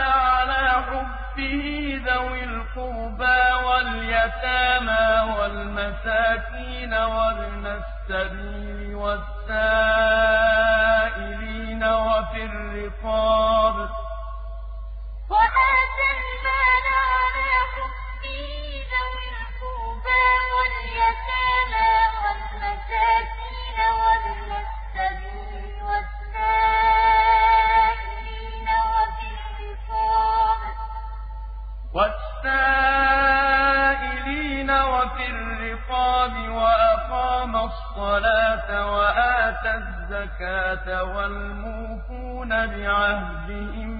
عَلَىٰ حُبِّهِ ذَوِي الْقُرْبَىٰ وَالْيَتَامَىٰ وَالْمَسَاكِينَ وَابْنَ السَّبِيلِ وَالسَّائِلِينَ وَأَقَامَ الصَّلَاةَ وَآتَى الزَّكَاةَ وَالْمُوفُونَ بِعَهْدِهِمْ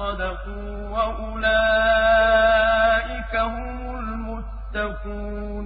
صدقوا وأولئك هم المتقون.